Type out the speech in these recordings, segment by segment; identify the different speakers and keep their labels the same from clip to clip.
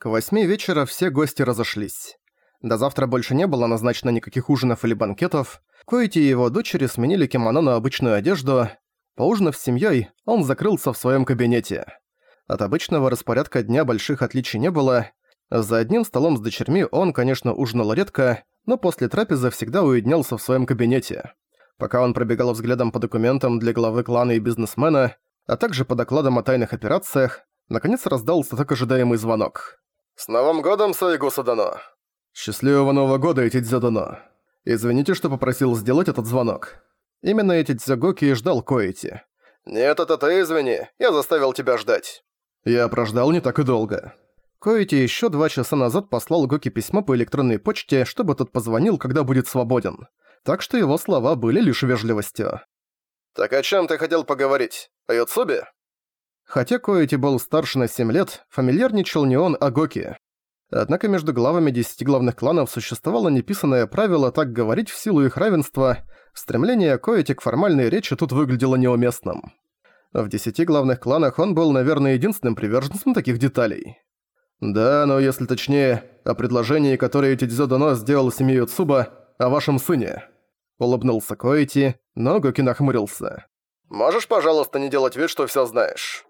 Speaker 1: К восьми вечера все гости разошлись. До завтра больше не было назначено никаких ужинов или банкетов. Коэти и его дочери сменили кимоно на обычную одежду. Поужинав с семьей, он закрылся в своем кабинете. От обычного распорядка дня больших отличий не было. За одним столом с дочерьми он, конечно, ужинал редко, но после трапезы всегда уединялся в своем кабинете. Пока он пробегал взглядом по документам для главы клана и бизнесмена, а также по докладам о тайных операциях, наконец раздался так ожидаемый звонок. «С Новым годом, Сайгу Садано!» «Счастливого Нового года, Этидзё Дано!» «Извините, что попросил сделать этот звонок». Именно Этидзё Гоки и ждал Коэти. «Нет, это ты извини, я заставил тебя ждать». Я прождал не так и долго. Коэти еще два часа назад послал Гоки письмо по электронной почте, чтобы тот позвонил, когда будет свободен. Так что его слова были лишь вежливостью. «Так о чем ты хотел поговорить? О Юцубе?» Хотя Коэти был старше на 7 лет, фамильярничал не он, а Гоки. Однако между главами десяти главных кланов существовало неписанное правило так говорить в силу их равенства, стремление Коэти к формальной речи тут выглядело неуместным. В десяти главных кланах он был, наверное, единственным приверженцем таких деталей. Да, но если точнее, о предложении, которое Тидзё Дано сделал семье Цуба, о вашем сыне. Улыбнулся Коэти, но Гоки нахмурился. «Можешь, пожалуйста, не делать вид, что всё знаешь?»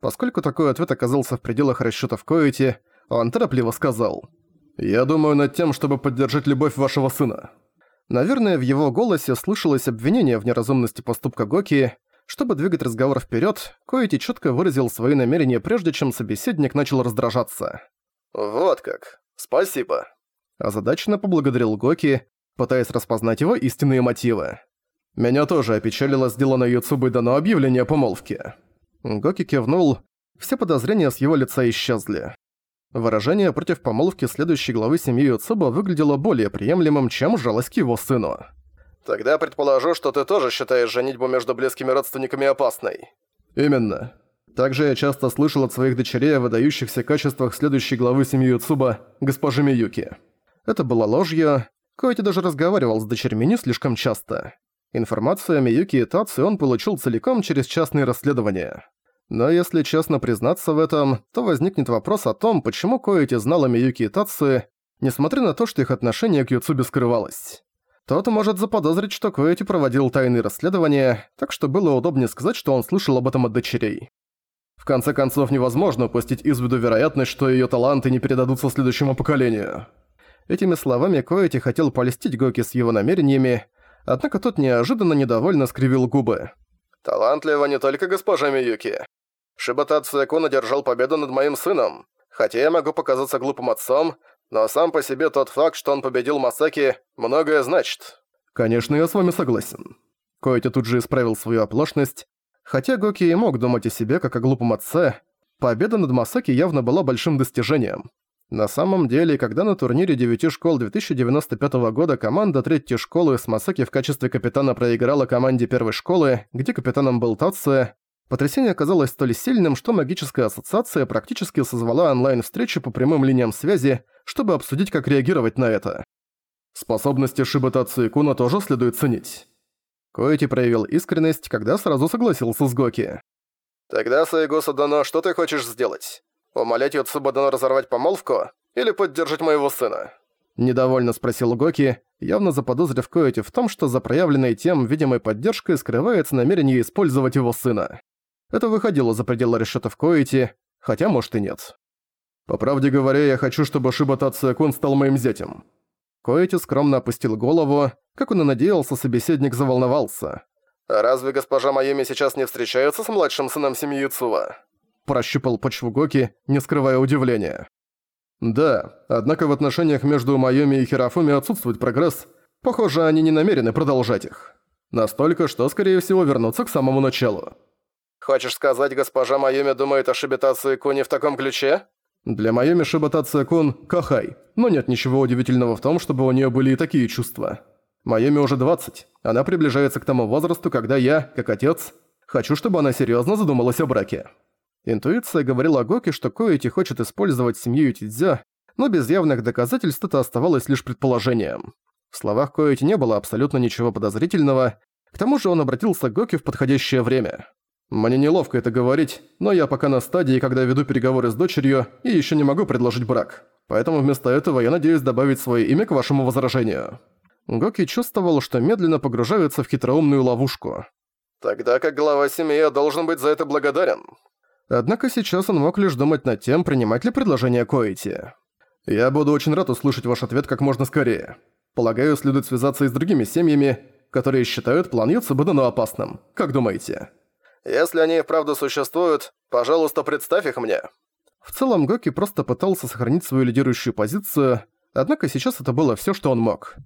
Speaker 1: Поскольку такой ответ оказался в пределах расчётов Коэти, он торопливо сказал. «Я думаю над тем, чтобы поддержать любовь вашего сына». Наверное, в его голосе слышалось обвинение в неразумности поступка Гоки. Чтобы двигать разговор вперед, Коэти четко выразил свои намерения, прежде чем собеседник начал раздражаться. «Вот как. Спасибо». Озадаченно поблагодарил Гоки, пытаясь распознать его истинные мотивы. «Меня тоже опечалило сделанное Юцубой дано объявление о помолвке». Гоки кивнул, все подозрения с его лица исчезли. Выражение против помолвки следующей главы семьи Юцуба выглядело более приемлемым, чем жалость к его сыну. «Тогда предположу, что ты тоже считаешь женитьбу между близкими родственниками опасной». «Именно. Также я часто слышал от своих дочерей о выдающихся качествах следующей главы семьи Юцуба, госпожи Миюки». Это было ложью. Коэти даже разговаривал с дочерьми не слишком часто. Информацию о Миюки и Тацу он получил целиком через частные расследования. Но если честно признаться в этом, то возникнет вопрос о том, почему Коэти знал о Миюки и Тацу, несмотря на то, что их отношение к Юцубе скрывалось. Тот может заподозрить, что Коэти проводил тайные расследования, так что было удобнее сказать, что он слышал об этом от дочерей. В конце концов, невозможно упустить из виду вероятность, что её таланты не передадутся следующему поколению. Этими словами Коэти хотел полистить Гоки с его намерениями, однако тот неожиданно недовольно скривил губы. «Талантлива не только госпожа Миюки. Шибата Цуэкун одержал победу над моим сыном. Хотя я могу показаться глупым отцом, но сам по себе тот факт, что он победил Масаки, многое значит». «Конечно, я с вами согласен». Коэти тут же исправил свою оплошность. Хотя Гоки и мог думать о себе как о глупом отце, победа над Масаки явно была большим достижением. На самом деле, когда на турнире девяти школ 2095 года команда третьей школы с Масаки в качестве капитана проиграла команде первой школы, где капитаном был Тацуя, потрясение оказалось столь сильным, что магическая ассоциация практически созвала онлайн-встречу по прямым линиям связи, чтобы обсудить, как реагировать на это. Способности Шиба Тацуи Куна тоже следует ценить. Коэти проявил искренность, когда сразу согласился с Гоки. «Тогда, Сайго Садано, что ты хочешь сделать?» Умолять Юцубадана разорвать помолвку? Или поддержать моего сына?» Недовольно спросил Гоки, явно заподозрив Коэти в том, что за проявленной тем видимой поддержкой скрывается намерение использовать его сына. Это выходило за пределы расчётов Коэти, хотя может и нет. «По правде говоря, я хочу, чтобы Шиба Тацуя-кун стал моим зятем». Коэти скромно опустил голову, как он и надеялся, собеседник заволновался. «Разве госпожа Майами сейчас не встречается с младшим сыном семьи Юцува?» Прощупал почву Гоки, не скрывая удивления. «Да, однако в отношениях между Майоми и Хирафуми отсутствует прогресс. Похоже, они не намерены продолжать их. Настолько, что, скорее всего, вернутся к самому началу». «Хочешь сказать, госпожа Майоми думает о Шибитации Куни в таком ключе?» «Для Майоми Шибитация Кун – Кахай, но нет ничего удивительного в том, чтобы у нее были и такие чувства. Майоми уже 20, она приближается к тому возрасту, когда я, как отец, хочу, чтобы она серьезно задумалась о браке». Интуиция говорила Гоки, что Коэти хочет использовать семью Тидзя, но без явных доказательств это оставалось лишь предположением. В словах Коэти не было абсолютно ничего подозрительного, к тому же он обратился к Гоки в подходящее время. Мне неловко это говорить, но я пока на стадии, когда веду переговоры с дочерью и еще не могу предложить брак. Поэтому вместо этого я надеюсь добавить свое имя к вашему возражению». Гоки чувствовал, что медленно погружается в хитроумную ловушку. «Тогда как глава семьи я должен быть за это благодарен». Однако сейчас он мог лишь думать над тем, принимать ли предложение Коити. «Я буду очень рад услышать ваш ответ как можно скорее. Полагаю, следует связаться и с другими семьями, которые считают план Юцубудано опасным. Как думаете?» «Если они и вправду существуют, пожалуйста, представь их мне». В целом, Гоки просто пытался сохранить свою лидирующую позицию, однако сейчас это было всё, что он мог.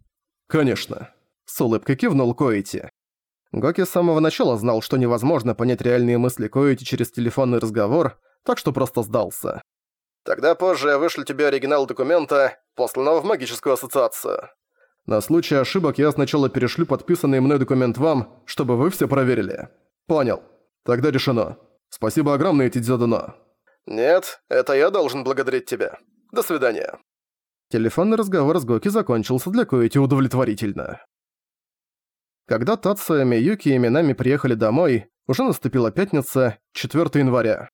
Speaker 1: «Конечно», — с улыбкой кивнул Коити. Гоки с самого начала знал, что невозможно понять реальные мысли Коити через телефонный разговор, так что просто сдался. «Тогда позже я вышлю тебе оригинал документа, посланного в магическую ассоциацию. На случай ошибок я сначала перешлю подписанный мной документ вам, чтобы вы все проверили. Понял. Тогда решено. Спасибо огромное, Тидзёдано». «Нет, это я должен благодарить тебя. До свидания». Телефонный разговор с Гоки закончился для Коэти удовлетворительно. Когда Тацуя, Миюки и Минами приехали домой, уже наступила пятница, 4 января.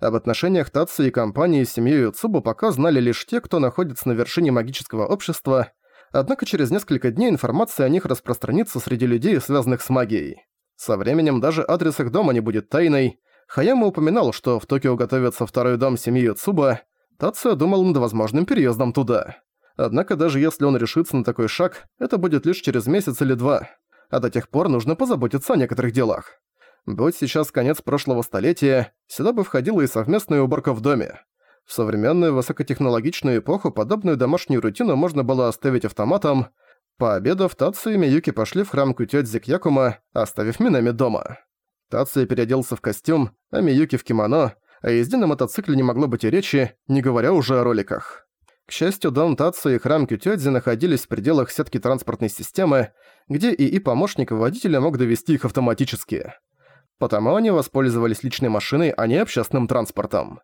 Speaker 1: Об отношениях Тацу и компании с семьей Юцубу пока знали лишь те, кто находится на вершине магического общества, однако через несколько дней информация о них распространится среди людей, связанных с магией. Со временем даже адрес их дома не будет тайной. Хаяма упоминал, что в Токио готовится второй дом семьи Юцуба, Тацуя думал над возможным переездом туда. Однако даже если он решится на такой шаг, это будет лишь через месяц или два а до тех пор нужно позаботиться о некоторых делах. Будь сейчас конец прошлого столетия, сюда бы входила и совместная уборка в доме. В современную высокотехнологичную эпоху подобную домашнюю рутину можно было оставить автоматом. Пообедав, Тацу и Миюки пошли в храм Кутёдзи к Якума, оставив Минами дома. Тацу переоделся в костюм, а Миюки в кимоно, о езде на мотоцикле не могло быть и речи, не говоря уже о роликах. К счастью, дом Тацу и храм Кютёдзи находились в пределах сетки транспортной системы, где ИИ-помощник водителя мог довести их автоматически. Потому они воспользовались личной машиной, а не общественным транспортом.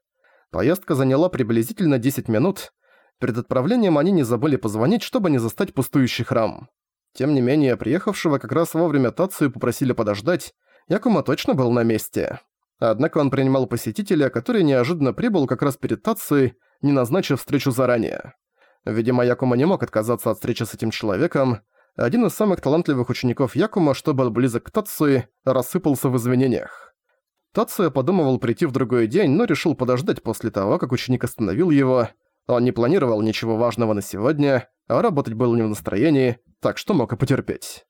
Speaker 1: Поездка заняла приблизительно 10 минут. Перед отправлением они не забыли позвонить, чтобы не застать пустующий храм. Тем не менее, приехавшего как раз вовремя Тацию попросили подождать, Якума точно был на месте. Однако он принимал посетителя, который неожиданно прибыл как раз перед Тацией, не назначив встречу заранее. Видимо, Якума не мог отказаться от встречи с этим человеком, один из самых талантливых учеников Якума, что был близок к Тацуи, рассыпался в извинениях. Тацуя подумывал прийти в другой день, но решил подождать после того, как ученик остановил его. Он не планировал ничего важного на сегодня, а работать был не в настроении, так что мог и потерпеть.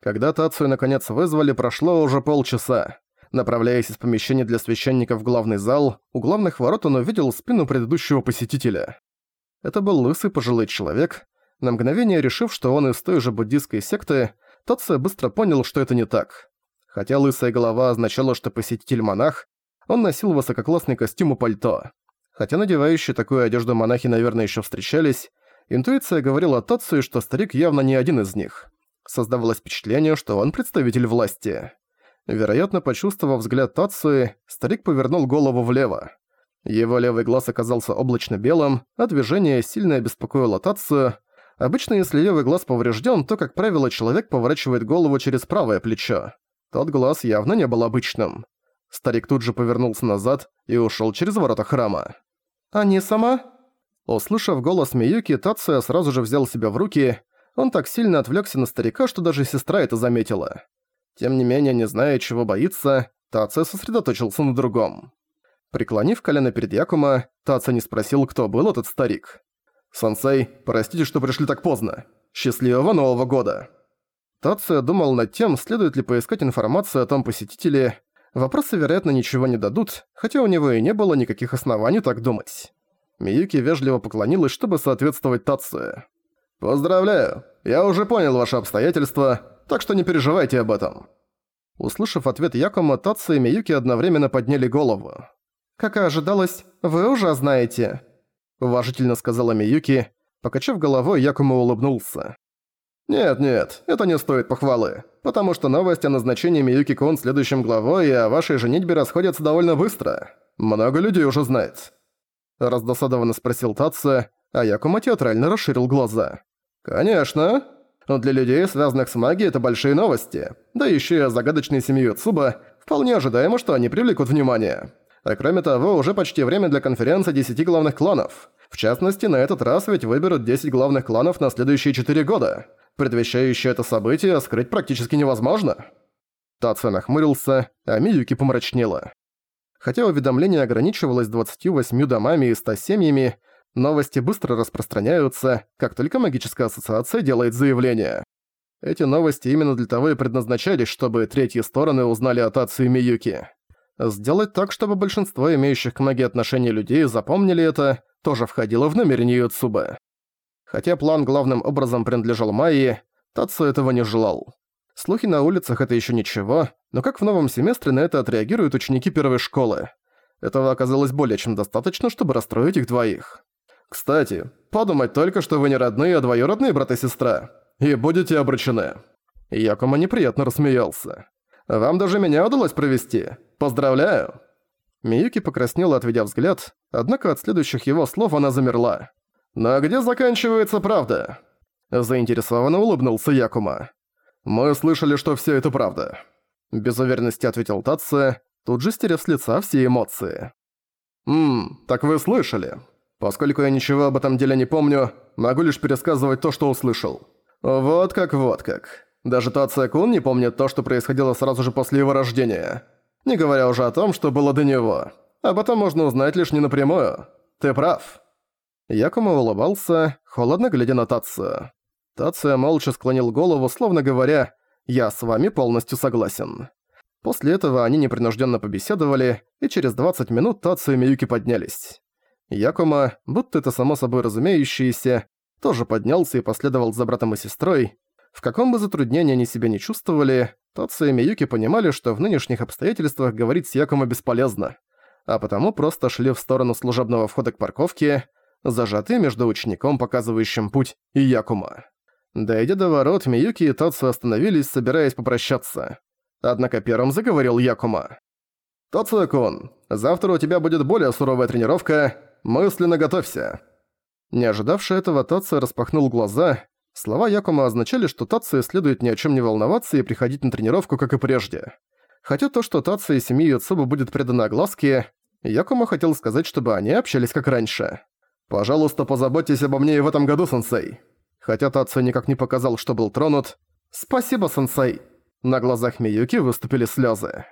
Speaker 1: Когда Тацию наконец вызвали, прошло уже полчаса. Направляясь из помещения для священников в главный зал, у главных ворот он увидел спину предыдущего посетителя. Это был лысый пожилой человек, на мгновение решив, что он из той же буддистской секты, Тотсе быстро понял, что это не так. Хотя лысая голова означала, что посетитель монах, он носил высококлассный костюм и пальто. Хотя надевающие такую одежду монахи, наверное, еще встречались, интуиция говорила Тотсу, что старик явно не один из них. Создавалось впечатление, что он представитель власти. Вероятно, почувствовав взгляд Тацуи, старик повернул голову влево. Его левый глаз оказался облачно-белым, а движение сильно обеспокоило Тацию, Обычно, если левый глаз поврежден, то, как правило, человек поворачивает голову через правое плечо. Тот глаз явно не был обычным. Старик тут же повернулся назад и ушел через ворота храма. «А не сама?» Услышав голос Миюки, Тация сразу же взял себя в руки. Он так сильно отвлекся на старика, что даже сестра это заметила. Тем не менее, не зная, чего боится, Тация сосредоточился на другом. Преклонив колено перед Якума, Тация не спросил, кто был этот старик. «Сансей, простите, что пришли так поздно. Счастливого Нового года!» Тация думал над тем, следует ли поискать информацию о том посетителе. Вопросы, вероятно, ничего не дадут, хотя у него и не было никаких оснований так думать. Миюки вежливо поклонилась, чтобы соответствовать Тацию. «Поздравляю, я уже понял ваши обстоятельства, так что не переживайте об этом». Услышав ответ Якома, Тация и Миюки одновременно подняли голову. «Как и ожидалось, вы уже знаете», уважительно сказала Миюки. Покачав головой, Якума улыбнулся. «Нет-нет, это не стоит похвалы, потому что новость о назначении Миюки Кун следующим главой и о вашей женитьбе расходятся довольно быстро. Много людей уже знает». Раздосадованно спросил Татса, а Якума театрально расширил глаза. «Конечно. Но для людей, связанных с магией, это большие новости. Да еще и о загадочной семье Цуба, Вполне ожидаемо, что они привлекут внимание. А кроме того, уже почти время для конференции 10 главных кланов. В частности, на этот раз ведь выберут 10 главных кланов на следующие 4 года. Предвещающее это событие скрыть практически невозможно. Тация нахмурился, а Миюки помрачнела. Хотя уведомление ограничивалось 28 домами и 100 семьями, новости быстро распространяются, как только магическая ассоциация делает заявление. Эти новости именно для того и предназначались, чтобы третьи стороны узнали о Тации Миюки. Сделать так, чтобы большинство имеющих к магии отношений людей запомнили это, тоже входило в намерение Юцубы. Хотя план главным образом принадлежал Майи, Тацу этого не желал. Слухи на улицах — это еще ничего, но как в новом семестре на это отреагируют ученики первой школы? Этого оказалось более чем достаточно, чтобы расстроить их двоих. Кстати, подумать только, что вы не родные, а двоюродные брат и сестра. И будете обручены. Якума неприятно рассмеялся. Вам даже меня удалось провести. Поздравляю. Миюки покраснела, отведя взгляд, однако от следующих его слов она замерла. «Но где заканчивается правда?» Заинтересованно улыбнулся Якума. «Мы слышали, что все это правда», — без уверенности ответил Татсо, тут же стерев с лица все эмоции. «Ммм, так вы слышали. Поскольку я ничего об этом деле не помню, могу лишь пересказывать то, что услышал. Вот как, вот как. Даже Тация-кун не помнит то, что происходило сразу же после его рождения. Не говоря уже о том, что было до него. Об этом можно узнать лишь не напрямую. Ты прав». Якума улыбался, холодно глядя на Тацию. Тация молча склонил голову, словно говоря «Я с вами полностью согласен». После этого они непринужденно побеседовали, и через 20 минут Тацию и Миюки поднялись. Якума, будто это само собой разумеющееся, тоже поднялся и последовал за братом и сестрой. В каком бы затруднении они себя не чувствовали, Тацию и Миюки понимали, что в нынешних обстоятельствах говорить с Якума бесполезно, а потому просто шли в сторону служебного входа к парковке, зажатые между учеником, показывающим путь, и Якума. Дойдя до ворот, Миюки и Тацу остановились, собираясь попрощаться. Однако первым заговорил Якума. «Тацуя-кун, завтра у тебя будет более суровая тренировка, мысленно готовься». Не ожидавший этого, Тацу распахнул глаза. Слова Якума означали, что Тацу следует ни о чем не волноваться и приходить на тренировку, как и прежде. Хотя то, что Тацу и семьи Юцуба будет предано огласке, Якума хотел сказать, чтобы они общались как раньше. «Пожалуйста, позаботьтесь обо мне и в этом году, сенсей». Хотя Тацу никак не показал, что был тронут. «Спасибо, сенсей!» На глазах Миюки выступили слезы.